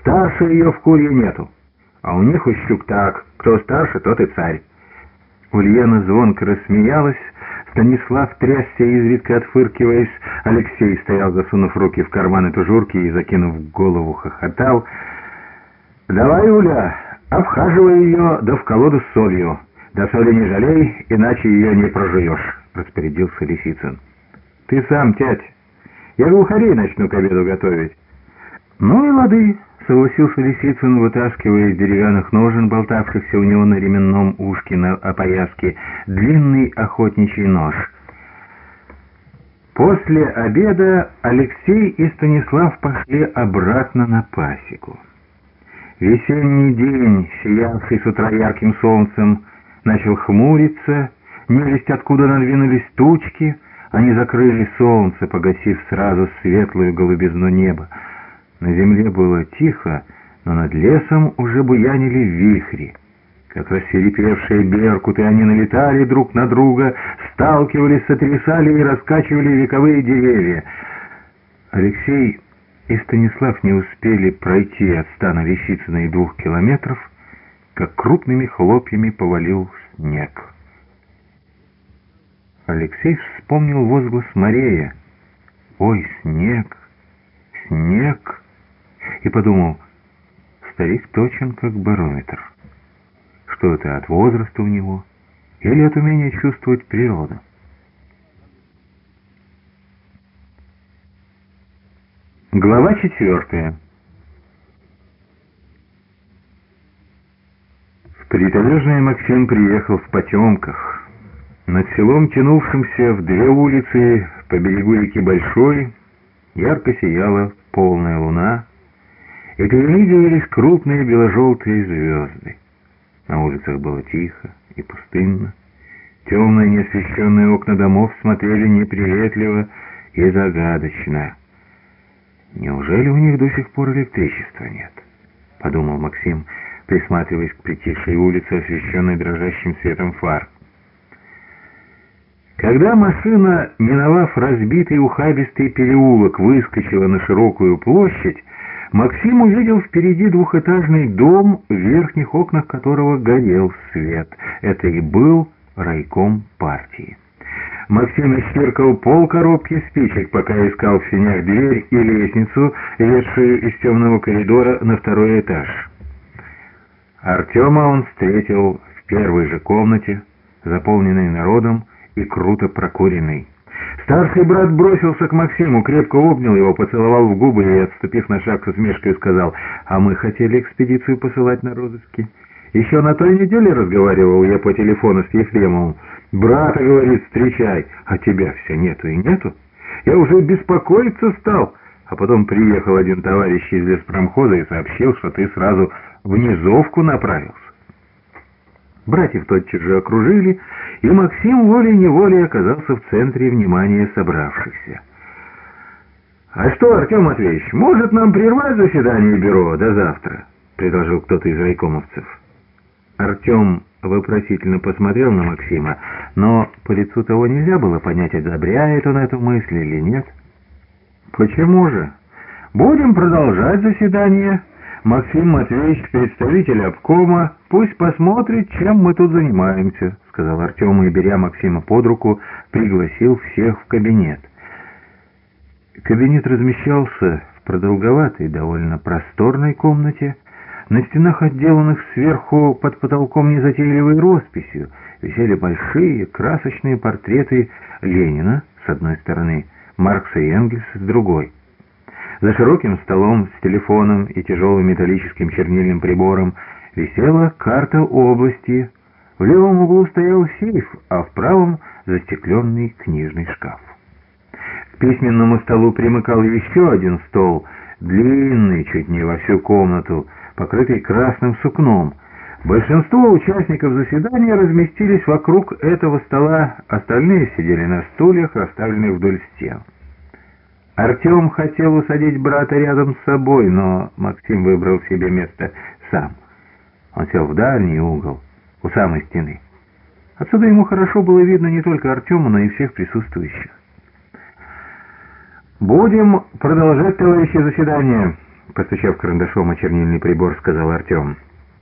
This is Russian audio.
Старше ее в курье нету. А у них у щук так, кто старше, тот и царь. Ульяна звонко рассмеялась, Станислав трясся, изредка отфыркиваясь. Алексей стоял, засунув руки в карманы тужурки и, закинув голову, хохотал. «Давай, Уля, обхаживай ее, да в колоду с солью. Да соли не жалей, иначе ее не прожуешь», — распорядился Лисицын. «Ты сам, тять, я глухарей начну к обеду готовить». «Ну и лады», — согласился Лисицын, вытаскивая из деревянных ножен, болтавшихся у него на ременном ушке на опояске, длинный охотничий нож. После обеда Алексей и Станислав пошли обратно на пасеку. Весенний день, сиявший с утра ярким солнцем, начал хмуриться, невесть откуда надвинулись тучки, они закрыли солнце, погасив сразу светлую голубизну неба. На земле было тихо, но над лесом уже буянили вихри. Как рассерепевшие беркуты, они налетали друг на друга, сталкивались, сотрясали и раскачивали вековые деревья. Алексей и Станислав не успели пройти от стана Лисицына и двух километров, как крупными хлопьями повалил снег. Алексей вспомнил возглас Марея. «Ой, снег! Снег!» И подумал, старик точен, как барометр. Что это от возраста у него или от умения чувствовать природу? Глава четвертая. В Приталежное Максим приехал в потемках. Над селом, тянувшимся в две улицы по берегу реки Большой, ярко сияла полная луна, и перемигивались крупные бело-желтые звезды. На улицах было тихо и пустынно. Темные неосвещенные окна домов смотрели неприветливо и загадочно. «Неужели у них до сих пор электричества нет?» — подумал Максим, присматриваясь к притихшей улице, освещенной дрожащим светом фар. Когда машина, миновав разбитый ухабистый переулок, выскочила на широкую площадь, Максим увидел впереди двухэтажный дом, в верхних окнах которого горел свет. Это и был райком партии. Максим исчеркал пол коробки спичек, пока искал в сенях дверь и лестницу, ведшую из темного коридора на второй этаж. Артема он встретил в первой же комнате, заполненной народом, и круто прокуренный. Старший брат бросился к Максиму, крепко обнял его, поцеловал в губы и, отступив на шаг с усмешкой, сказал, «А мы хотели экспедицию посылать на розыски. Еще на той неделе разговаривал я по телефону с Ефремовым. Брата, говорит, встречай, а тебя все нету и нету. Я уже беспокоиться стал». А потом приехал один товарищ из леспромхоза и сообщил, что ты сразу в низовку направился. Братьев тотчас же окружили, и Максим волей-неволей оказался в центре внимания собравшихся. «А что, Артем Матвеевич, может нам прервать заседание бюро до завтра?» — предложил кто-то из райкомовцев. Артем вопросительно посмотрел на Максима, но по лицу того нельзя было понять, одобряет он эту мысль или нет. «Почему же? Будем продолжать заседание». Максим Матвеевич, представитель обкома, пусть посмотрит, чем мы тут занимаемся», — сказал Артем и, беря Максима под руку, пригласил всех в кабинет. Кабинет размещался в продолговатой, довольно просторной комнате. На стенах, отделанных сверху под потолком незатейливой росписью, висели большие красочные портреты Ленина с одной стороны, Маркса и Энгельса с другой — за широким столом с телефоном и тяжелым металлическим чернильным прибором висела карта области. В левом углу стоял сейф, а в правом — застекленный книжный шкаф. К письменному столу примыкал еще один стол, длинный, чуть не во всю комнату, покрытый красным сукном. Большинство участников заседания разместились вокруг этого стола, остальные сидели на стульях, расставленных вдоль стен. Артем хотел усадить брата рядом с собой, но Максим выбрал себе место сам. Он сел в дальний угол, у самой стены. Отсюда ему хорошо было видно не только Артема, но и всех присутствующих. «Будем продолжать, товарищи, заседание. постучав карандашом о чернильный прибор, сказал Артем.